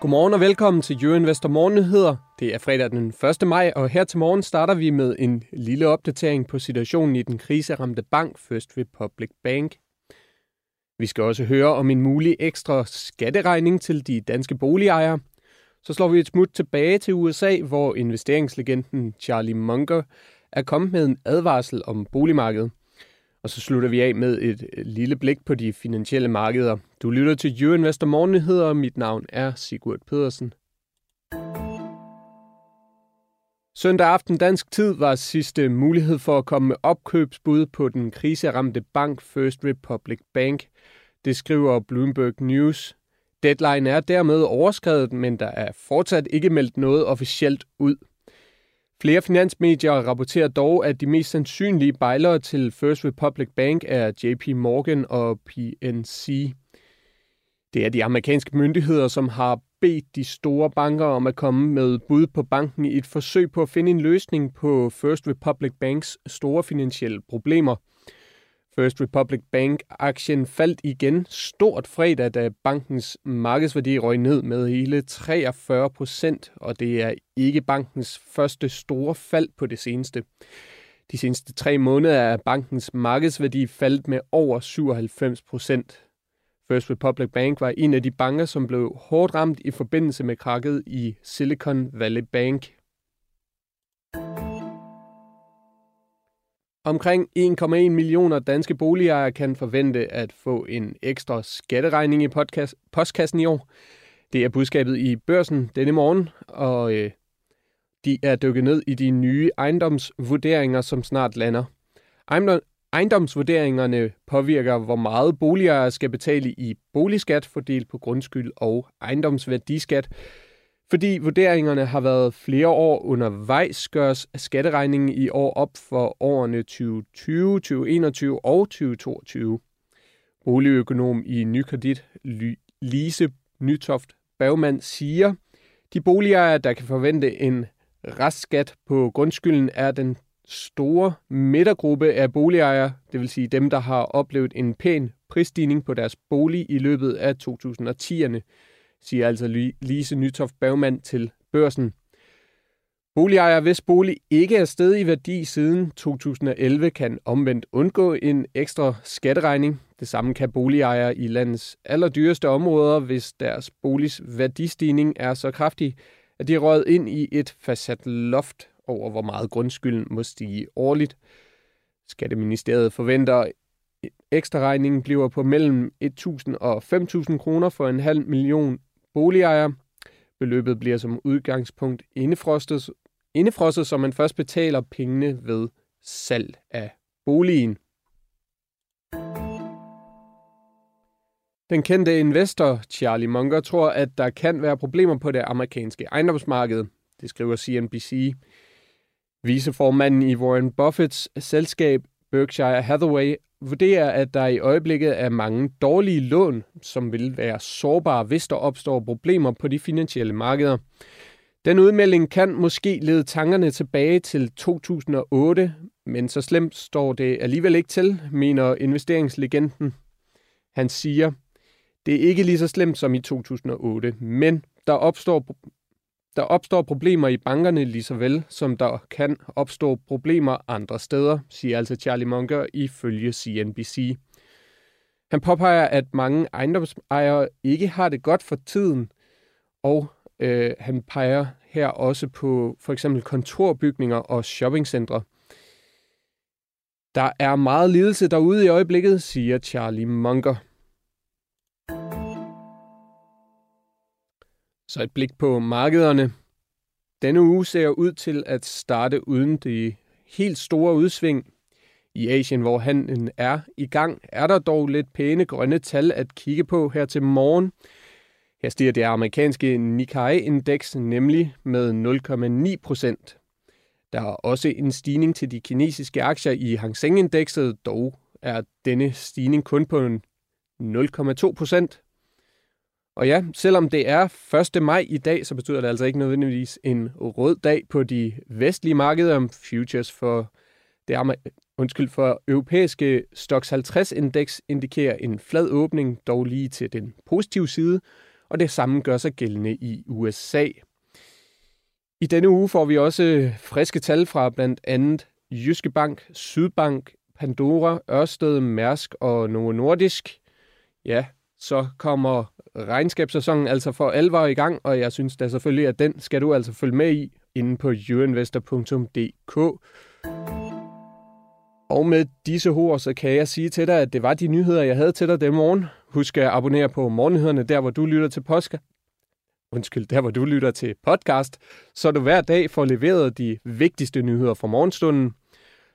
Godmorgen og velkommen til Jørgen Vester Morgennyheder. Det er fredag den 1. maj, og her til morgen starter vi med en lille opdatering på situationen i den kriseramte bank First Republic Bank. Vi skal også høre om en mulig ekstra skatteregning til de danske boligejere. Så slår vi et smut tilbage til USA, hvor investeringslegenden Charlie Munger er kommet med en advarsel om boligmarkedet. Og så slutter vi af med et lille blik på de finansielle markeder. Du lytter til Jørgen Investor Morgennyheder, og mit navn er Sigurd Pedersen. Søndag aften dansk tid var sidste mulighed for at komme med opkøbsbud på den kriseramte bank First Republic Bank. Det skriver Bloomberg News. Deadline er dermed overskrevet, men der er fortsat ikke meldt noget officielt ud. Flere finansmedier rapporterer dog, at de mest sandsynlige bejlere til First Republic Bank er JP Morgan og PNC. Det er de amerikanske myndigheder, som har bedt de store banker om at komme med bud på banken i et forsøg på at finde en løsning på First Republic Banks store finansielle problemer – First Republic Bank-aktien faldt igen stort fredag, da bankens markedsværdi røg ned med hele 43 procent, og det er ikke bankens første store fald på det seneste. De seneste tre måneder er bankens markedsværdi faldet med over 97 procent. First Republic Bank var en af de banker, som blev hårdt ramt i forbindelse med krakket i Silicon Valley Bank Omkring 1,1 millioner danske boligejere kan forvente at få en ekstra skatteregning i podcast, postkassen i år. Det er budskabet i børsen denne morgen, og øh, de er dykket ned i de nye ejendomsvurderinger, som snart lander. Ejendomsvurderingerne påvirker, hvor meget boligejere skal betale i boligskat fordelt på grundskyld og ejendomsværdiskat. Fordi vurderingerne har været flere år undervejs, gørs skatteregningen i år op for årene 2020, 2021 og 2022. Boligøkonom i Nykredit, Lise Nytoft Bagmand, siger, de boligejere, der kan forvente en restskat på grundskylden, er den store midtergruppe af boligejere, det vil sige dem, der har oplevet en pæn prisstigning på deres bolig i løbet af 2010'erne siger altså Lise Nytoft Bagmand til børsen. Boligejere, hvis bolig ikke er sted i værdi siden 2011, kan omvendt undgå en ekstra skatteregning. Det samme kan boligejere i landets allerdyreste områder, hvis deres boligs værdistigning er så kraftig, at de er røget ind i et fastsat loft over, hvor meget grundskylden må stige årligt. Skatteministeriet forventer, at ekstra regningen bliver på mellem 1.000 og 5.000 kroner for en halv million boligejere. Beløbet bliver som udgangspunkt indefrostet, indefrostet, så man først betaler pengene ved salg af boligen. Den kendte investor Charlie Munger tror, at der kan være problemer på det amerikanske ejendomsmarked. Det skriver CNBC. Viceformanden i Warren Buffetts selskab Berkshire Hathaway vurderer, at der i øjeblikket er mange dårlige lån, som vil være sårbare, hvis der opstår problemer på de finansielle markeder. Den udmelding kan måske lede tankerne tilbage til 2008, men så slemt står det alligevel ikke til, mener investeringslegenden. Han siger, det er ikke lige så slemt som i 2008, men der opstår der opstår problemer i bankerne lige så vel, som der kan opstå problemer andre steder, siger altså Charlie Munger ifølge CNBC. Han påpeger, at mange ejendomsejere ikke har det godt for tiden, og øh, han peger her også på for eksempel kontorbygninger og shoppingcentre. Der er meget lidelse derude i øjeblikket, siger Charlie Munger. Så et blik på markederne. Denne uge ser ud til at starte uden de helt store udsving. I Asien, hvor handlen er i gang, er der dog lidt pæne grønne tal at kigge på her til morgen. Her stiger det amerikanske Nikkei-indeks nemlig med 0,9 procent. Der er også en stigning til de kinesiske aktier i Hang Seng-indekset, dog er denne stigning kun på 0,2 procent. Og ja, selvom det er 1. maj i dag, så betyder det altså ikke nødvendigvis en rød dag på de vestlige markeder. om Futures for det er, undskyld, for europæiske Stox 50 indeks indikerer en flad åbning, dog lige til den positive side, og det samme gør sig gældende i USA. I denne uge får vi også friske tal fra blandt andet Jyske Bank, Sydbank, Pandora, Ørsted, Mærsk og Novo Nordisk. Ja, så kommer regnskabssæsonen altså for alvor i gang, og jeg synes da selvfølgelig, at den skal du altså følge med i inde på youinvestor.dk. Og med disse ord, så kan jeg sige til dig, at det var de nyheder, jeg havde til dig den morgen. Husk at abonnere på Morgennyhederne, der hvor du lytter til podcast. Undskyld, der hvor du lytter til podcast, så du hver dag får leveret de vigtigste nyheder fra morgenstunden.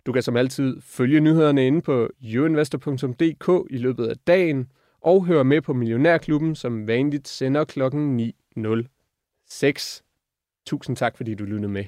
Du kan som altid følge nyhederne inde på youinvestor.dk i løbet af dagen, og hører med på Millionærklubben, som vanligt sender klokken 9.06. Tusind tak, fordi du lyttede med.